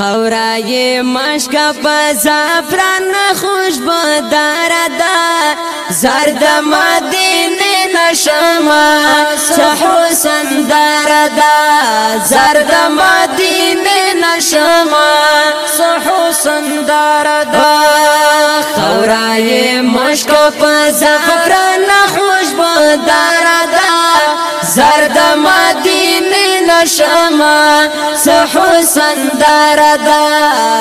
خورای مشکا په زعفران خوشبو داردا زرد مدینه نشما سحوسن داردا زرد مدینه نشما سحوسن داردا خورای مشکا په زعفران خوشبو داردا ما سحسن دردا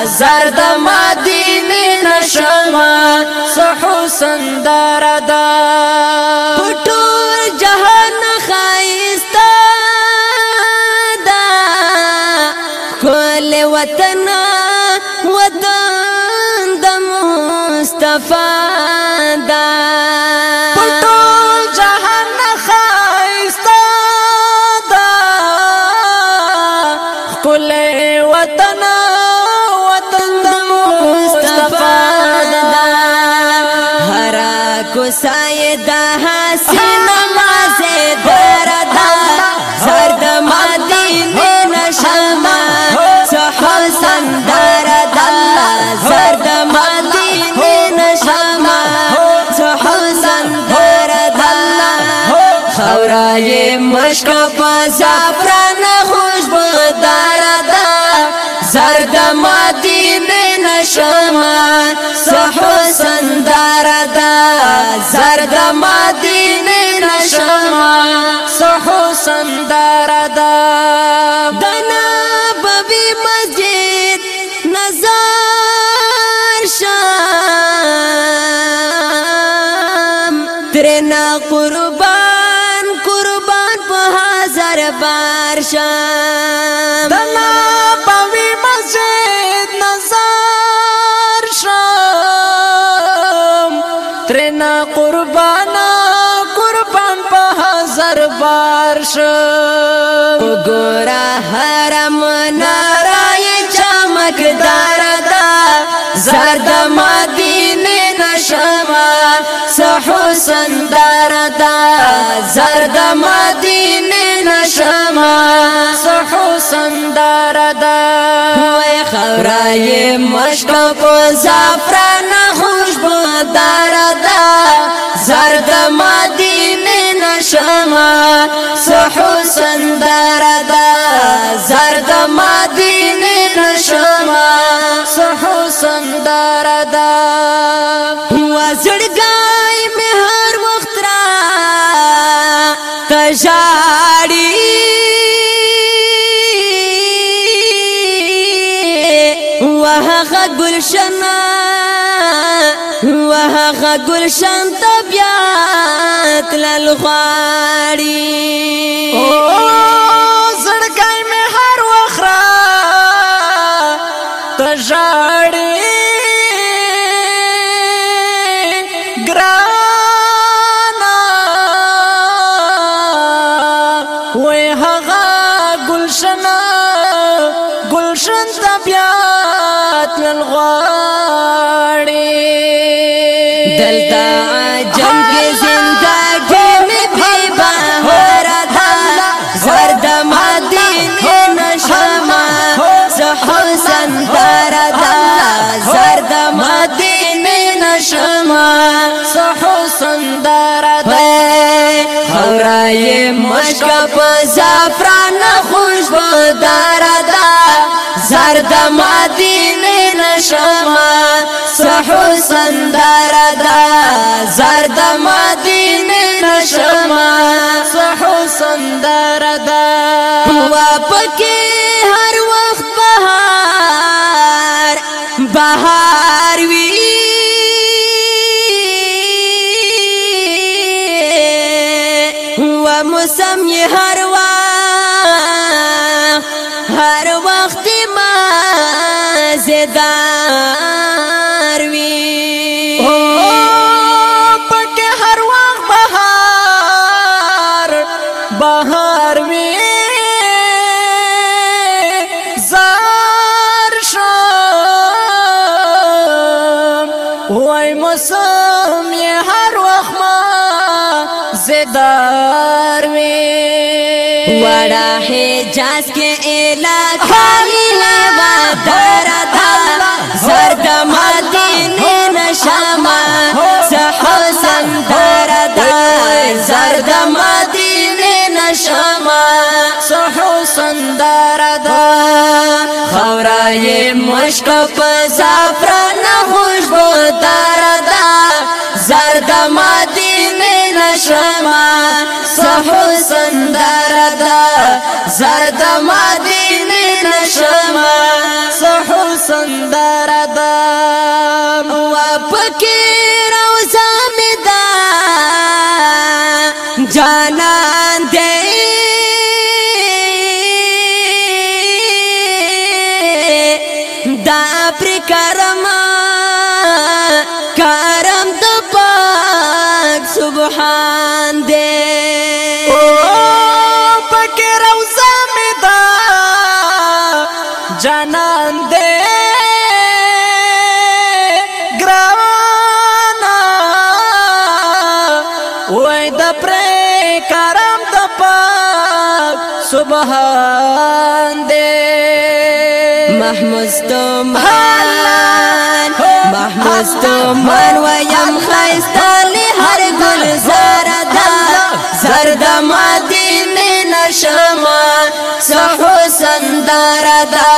زرد مدینه نشما سحسن دردا پټو خورا یې مشک په زعفران خوشبودار ده زرد ماتی نشما سحسن دار ده زرد ماتی نشما سحسن دار ده دنا ببي مسجد نزار شام ترنا قربان دربار شم دنا پوی مسجد نظر شم ترنا قربانا قربان په هزار بار شم وګورا حرم نارای چمکدار دا زرد مدینه نشما سحسن دار دا زرد مدینه نشما صحو سندار دا وای خورای مشک په زعفران خوشبو دار دا زرد مدینه نشما صحو سندار دا زرد مدینه نشما صحو سندار دا وزړګ وهغه گلشن وهغه گلشن طبيعت للغاري زړګي مې هر وخرا تژاړي ګرانا وې هغه گلشن گلشن تا بیات للغاڑی دلتا عجم کی زندگی می دی بہورا دا زرد مدینی نشما زحسن دارا دا زرد مدینی نشما زحسن دارا دا خورای مشک پزافر شما صحو سندر دا زرد مدینه نشما صحو سندر دا واپکی هر وخت بهار بهار وی و موسم هر وخت صدر وی وڑا ہے جاس کے علاقہ ملے ودرہ تھا زرد مدینے نشامہ سحسن دردہ زرد مدینے نشامہ سحسن دردہ خورائے مشک پزافرہ نہ ہو کې روزه مې دا جانان دې دا پر کار باندې محمستم حالان محمستم من ويم خيستالي هر گل زارا دا زرد مدينه نشما سحسن دارا دا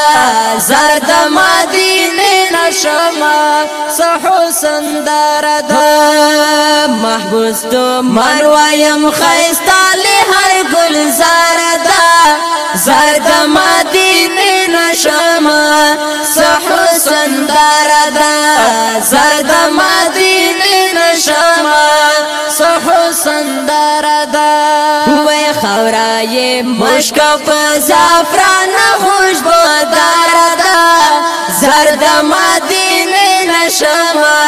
زرد مدينه شما صحو سندر دا محبوس تو مروایم خیستا لی هر گل زار دا زار دا مدینه نشما صحو سندر دا زار دا مدینه نشما صحو سندر دا وی خورای مشک پا زفران خوش بودار دا زرد مدینه نشما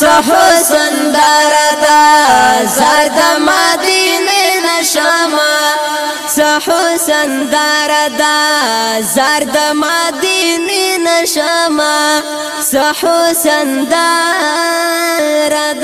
صحو سندر دا زرد مدینه نشما حسن داردا زرد مدینی نشما سحسن داردا